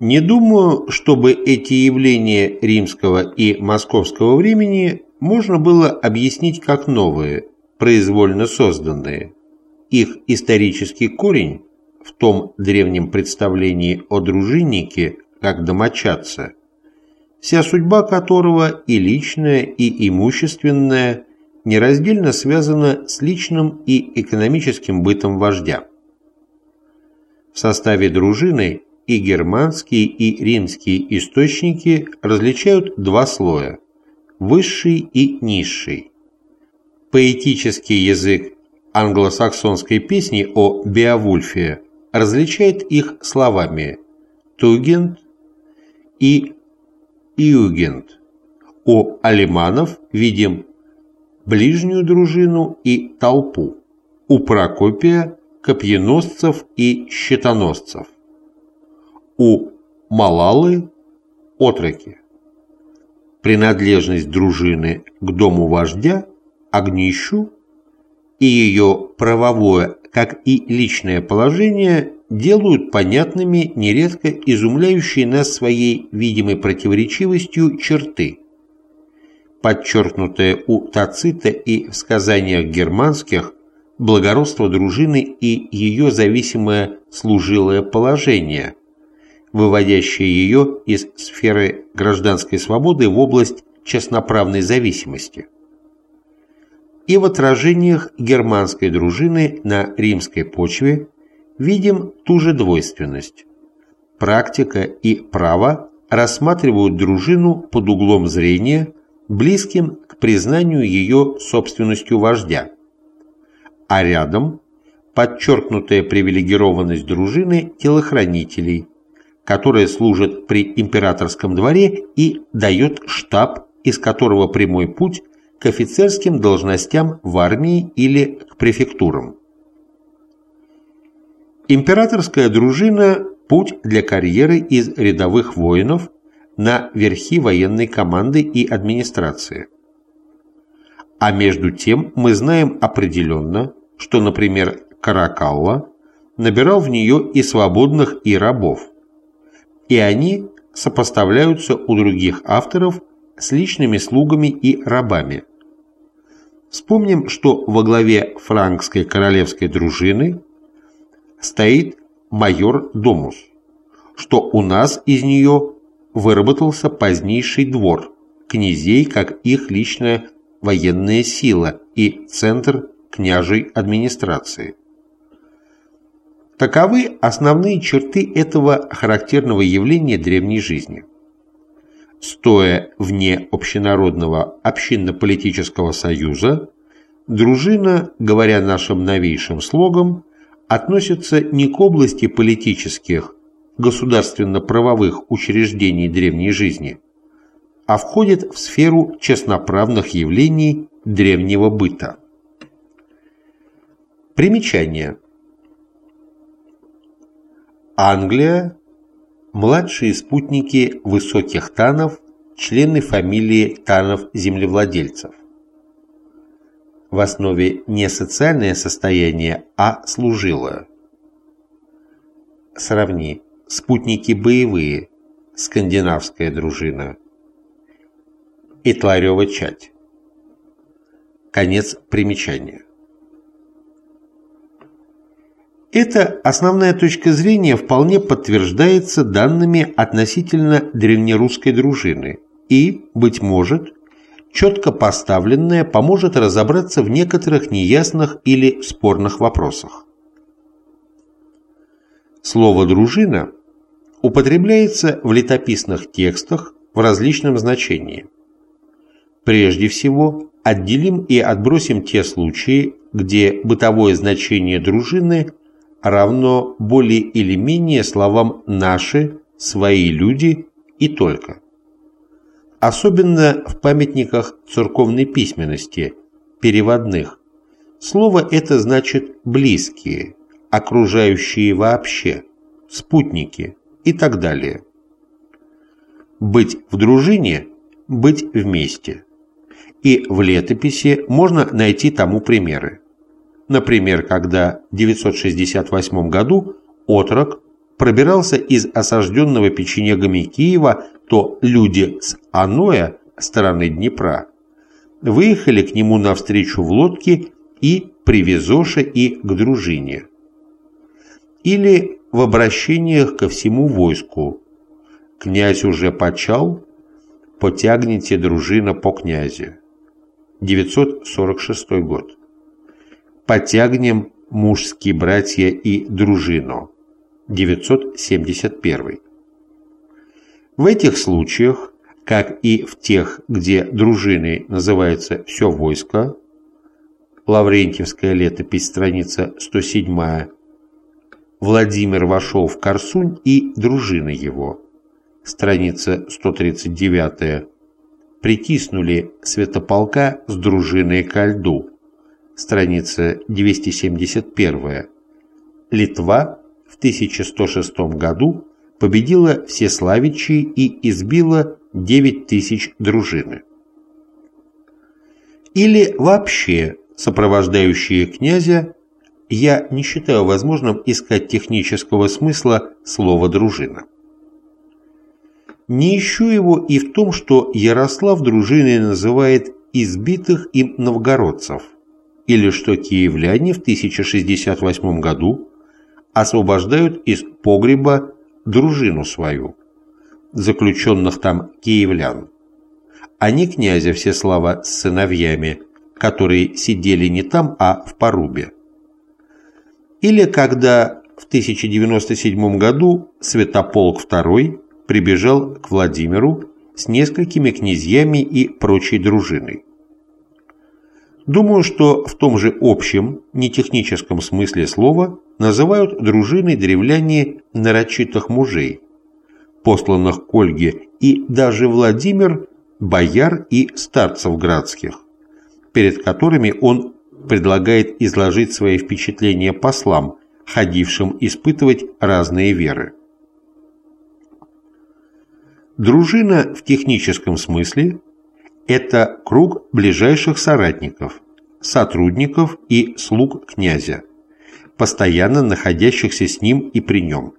Не думаю, чтобы эти явления римского и московского времени можно было объяснить как новые, произвольно созданные. Их исторический корень в том древнем представлении о дружиннике как домочадце, вся судьба которого и личная, и имущественная нераздельно связана с личным и экономическим бытом вождя. В составе дружины и германские, и римские источники различают два слоя – высший и низший. Поэтический язык англосаксонской песни о Беовульфе различает их словами «тугент» и «иугент». У алиманов видим ближнюю дружину и толпу, у Прокопия – копьеносцев и щитоносцев у Малалы – отроки. Принадлежность дружины к дому вождя, огнищу и ее правовое, как и личное положение делают понятными нередко изумляющие нас своей видимой противоречивостью черты, подчеркнутые у Тацита и в сказаниях германских благородство дружины и ее зависимое служилое положение, выводящее ее из сферы гражданской свободы в область частноправной зависимости. И в отражениях германской дружины на римской почве видим ту же двойственность. Практика и право рассматривают дружину под углом зрения, близким к признанию ее собственностью вождя. А рядом подчеркнутая привилегированность дружины телохранителей – которая служит при императорском дворе и дает штаб, из которого прямой путь к офицерским должностям в армии или к префектурам. Императорская дружина – путь для карьеры из рядовых воинов на верхи военной команды и администрации. А между тем мы знаем определенно, что, например, Каракалла набирал в нее и свободных, и рабов, и они сопоставляются у других авторов с личными слугами и рабами. Вспомним, что во главе франкской королевской дружины стоит майор Домус, что у нас из нее выработался позднейший двор, князей как их личная военная сила и центр княжей администрации. Таковы основные черты этого характерного явления древней жизни. Стоя вне общенародного общинно-политического союза, дружина, говоря нашим новейшим слогом, относится не к области политических, государственно-правовых учреждений древней жизни, а входит в сферу честноправных явлений древнего быта. Примечание. Англия, младшие спутники высоких танов, члены фамилии танов-землевладельцев. В основе не социальное состояние, а служилое. Сравни. Спутники боевые. Скандинавская дружина. Итларева чать. Конец примечания. Эта основная точка зрения вполне подтверждается данными относительно древнерусской дружины и, быть может, четко поставленная поможет разобраться в некоторых неясных или спорных вопросах. Слово «дружина» употребляется в летописных текстах в различном значении. Прежде всего, отделим и отбросим те случаи, где бытовое значение дружины равно более или менее словам «наши», «свои люди» и только. Особенно в памятниках церковной письменности, переводных. Слово это значит «близкие», «окружающие вообще», «спутники» и так далее. Быть в дружине – быть вместе. И в летописи можно найти тому примеры. Например, когда в 968 году отрок, пробирался из осажденного печенегами Киева, то люди с Аноя, стороны Днепра, выехали к нему навстречу в лодке и привезоша и к дружине. Или в обращениях ко всему войску. Князь уже почал, потягните дружина по князе. 946 год. Потягнем мужские братья и дружину. 971. В этих случаях, как и в тех, где дружиной называется все войско, Лаврентьевская летопись, страница 107, Владимир вошел в Корсунь и дружина его, страница 139, притиснули святополка с дружиной ко льду, страница 271. Литва в 1106 году победила Всеславичи и избила 9 тысяч дружины. Или вообще сопровождающие князя, я не считаю возможным искать технического смысла слова «дружина». Не ищу его и в том, что Ярослав дружиной называет избитых им новгородцев, или что киевляне в 1068 году освобождают из погреба дружину свою, заключенных там киевлян, а не князя Всеслава с сыновьями, которые сидели не там, а в Порубе. Или когда в 1097 году Святополк II прибежал к Владимиру с несколькими князьями и прочей дружиной. Думаю, что в том же общем, нетехническом смысле слова называют дружиной древляне нарочитых мужей, посланных к Ольге, и даже Владимир – бояр и старцев градских, перед которыми он предлагает изложить свои впечатления послам, ходившим испытывать разные веры. Дружина в техническом смысле – это круг ближайших соратников, сотрудников и слуг князя, постоянно находящихся с ним и при нем.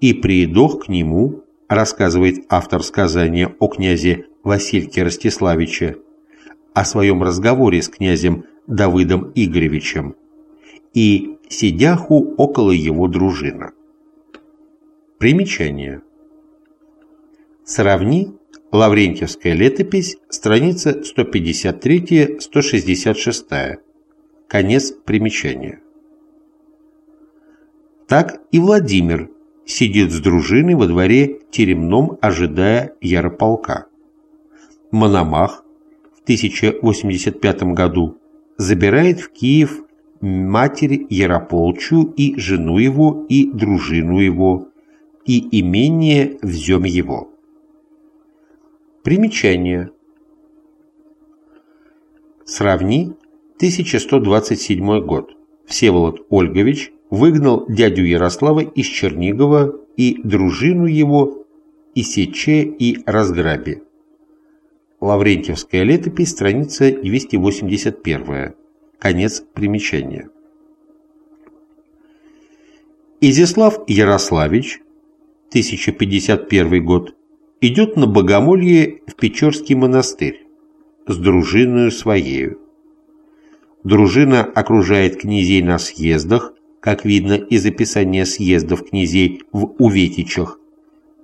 И приедох к нему, рассказывает автор сказания о князе Васильке Ростиславиче, о своем разговоре с князем Давыдом Игоревичем, и сидяху около его дружина. Примечание. Сравни Лаврентьевская летопись, страница 153-166. Конец примечания. Так и Владимир сидит с дружиной во дворе теремном, ожидая ярополка. Мономах в 1085 году забирает в Киев матерь Ярополчу и жену его, и дружину его, и имение взем его. Примечание. Сравни 1127 год. Всеволод Ольгович выгнал дядю Ярослава из Чернигова и дружину его и сече и разграбе. Лаврентьевская летопись, страница 281. Конец примечания. Изяслав Ярославич, 1051 год, идет на богомолье в Печорский монастырь с дружиною своею. Дружина окружает князей на съездах, как видно из описания съездов князей в Уветичах,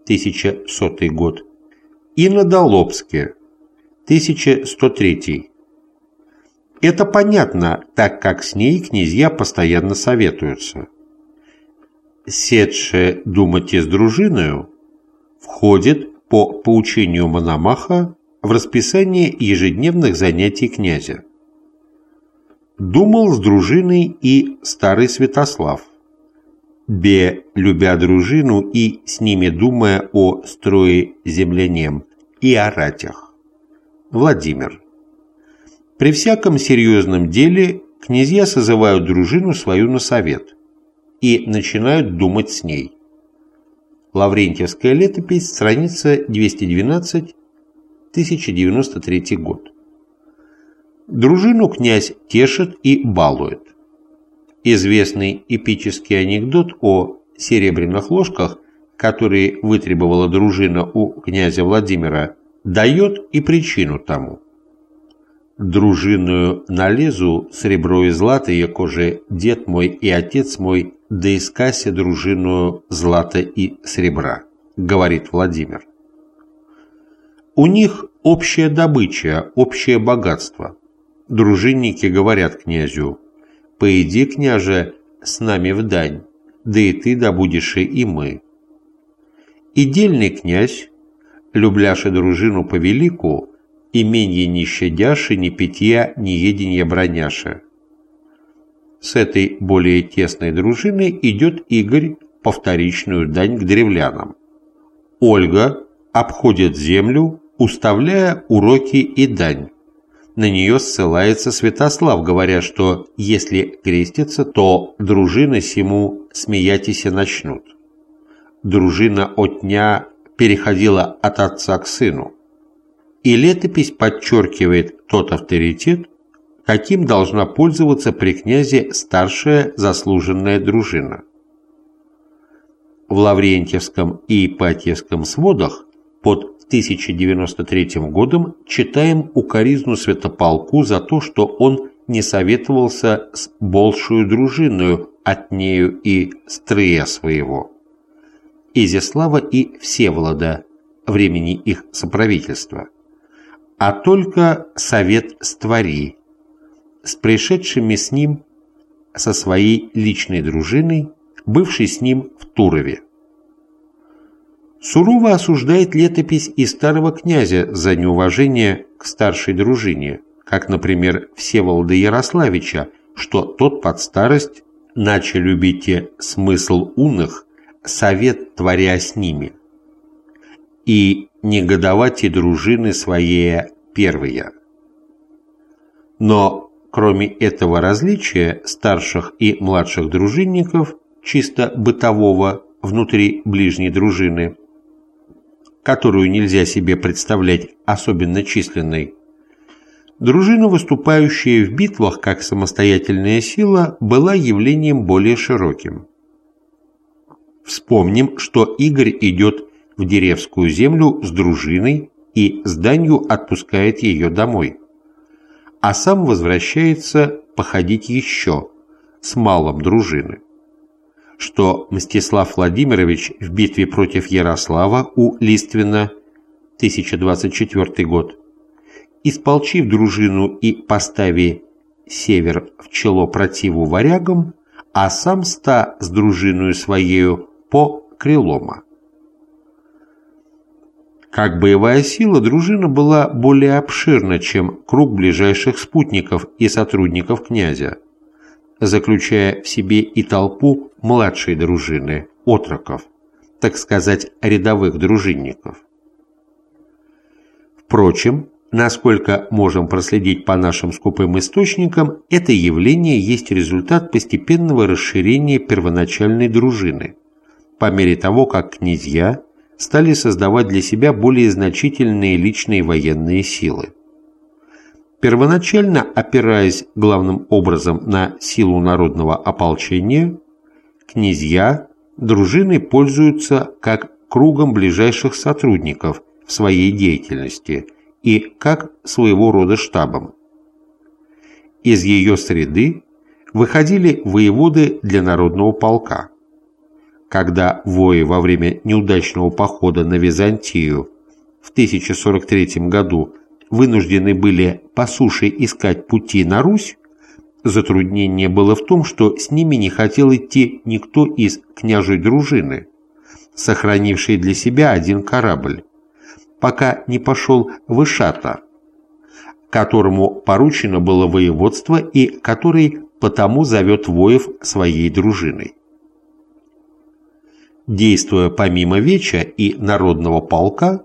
1100 год, и на Долобске, 1103. Это понятно, так как с ней князья постоянно советуются. Седше думайте с дружиною входит по поучению Мономаха в расписание ежедневных занятий князя. Думал с дружиной и старый Святослав, бе любя дружину и с ними думая о строе землянем и о ратях. Владимир. При всяком серьезном деле князья созывают дружину свою на совет и начинают думать с ней. Лаврентьевская летопись, страница 212, 1093 год. Дружину князь тешит и балует. Известный эпический анекдот о серебряных ложках, которые вытребовала дружина у князя Владимира, дает и причину тому. Дружинную налезу сребро и злато, якоже дед мой и отец мой, да искася дружину злата и сребра, говорит Владимир. У них общая добыча, общее богатство. Дружинники говорят князю, «Поиди, княже, с нами в дань, да и ты добудешь и мы». И дельный князь, любляши дружину по велику, именье не щадяши, ни питья, ни еденья броняши. С этой более тесной дружиной идет Игорь по вторичную дань к древлянам. Ольга обходит землю, уставляя уроки и дань. На нее ссылается Святослав, говоря, что если крестится, то дружина сему смеятися начнут. Дружина от дня переходила от отца к сыну. И летопись подчеркивает тот авторитет, каким должна пользоваться при князе старшая заслуженная дружина. В Лаврентьевском и Ипатьевском сводах под 1093 годом читаем укоризну святополку за то, что он не советовался с большую дружиною от нею и стрыя своего. Изяслава и Всеволода, времени их соправительства, а только совет створи, с пришедшими с ним со своей личной дружиной, бывшей с ним в Турове сурово осуждает летопись и старого князя за неуважение к старшей дружине, как, например, Всеволода Ярославича, что тот под старость начал любить смысл унных, совет творя с ними, и негодовать и дружины своей первые. Но кроме этого различия старших и младших дружинников, чисто бытового внутри ближней дружины, которую нельзя себе представлять особенно численной, дружина, выступающая в битвах как самостоятельная сила, была явлением более широким. Вспомним, что Игорь идет в Деревскую землю с дружиной и с данью отпускает ее домой, а сам возвращается походить еще с малом дружины что Мстислав Владимирович в битве против Ярослава у Листвина 1024 год, исполчив дружину и поставив север в чело противу варягам, а сам ста с дружиною своею по Крылома. Как боевая сила, дружина была более обширна, чем круг ближайших спутников и сотрудников князя, заключая в себе и толпу младшей дружины, отроков, так сказать, рядовых дружинников. Впрочем, насколько можем проследить по нашим скупым источникам, это явление есть результат постепенного расширения первоначальной дружины, по мере того, как князья стали создавать для себя более значительные личные военные силы. Первоначально опираясь главным образом на силу народного ополчения, князья дружины пользуются как кругом ближайших сотрудников в своей деятельности и как своего рода штабом. Из ее среды выходили воеводы для народного полка. Когда вои во время неудачного похода на Византию в 1043 году вынуждены были по суше искать пути на Русь, затруднение было в том, что с ними не хотел идти никто из княжей дружины, сохранивший для себя один корабль, пока не пошел Вышата, которому поручено было воеводство и который потому зовет воев своей дружиной. Действуя помимо Веча и народного полка,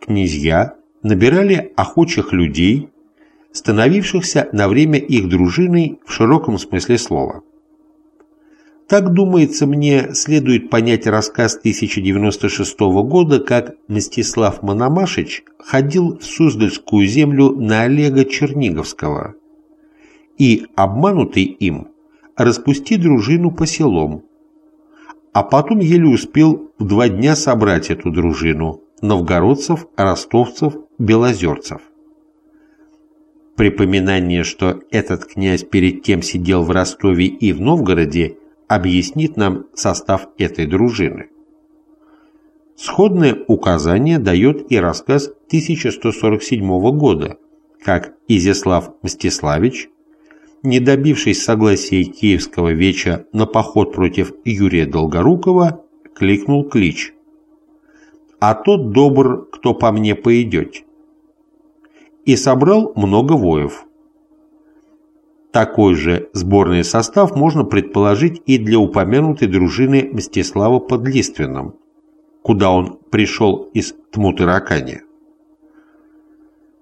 князья набирали охочих людей, становившихся на время их дружиной в широком смысле слова. Так, думается мне, следует понять рассказ 1096 года, как Мстислав Мономашич ходил в Суздальскую землю на Олега Черниговского и, обманутый им, распусти дружину по селам, а потом еле успел в два дня собрать эту дружину новгородцев, ростовцев, белозерцев. Припоминание, что этот князь перед тем сидел в Ростове и в Новгороде, объяснит нам состав этой дружины. Сходное указание дает и рассказ 1147 года, как Изяслав Мстиславич, не добившись согласия Киевского веча на поход против Юрия Долгорукова, кликнул клич «А тот добр, кто по мне поидете» и собрал много воев. Такой же сборный состав можно предположить и для упомянутой дружины Мстислава под Лиственным, куда он пришел из Тмутыракани.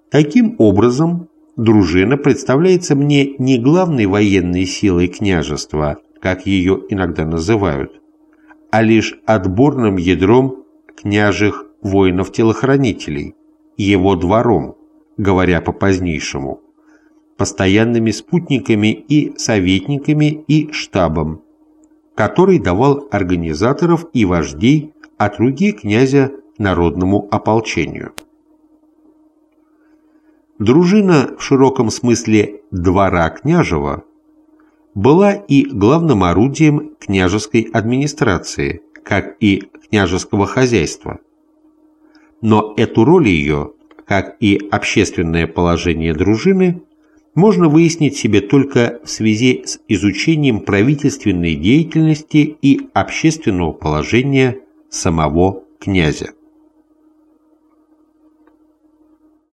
Таким образом, дружина представляется мне не главной военной силой княжества, как ее иногда называют, а лишь отборным ядром княжих воинов-телохранителей, его двором, говоря по-позднейшему, постоянными спутниками и советниками и штабом, который давал организаторов и вождей от руки князя народному ополчению. Дружина в широком смысле «двора княжего» была и главным орудием княжеской администрации, как и княжеского хозяйства. Но эту роль ее, как и общественное положение дружины, можно выяснить себе только в связи с изучением правительственной деятельности и общественного положения самого князя.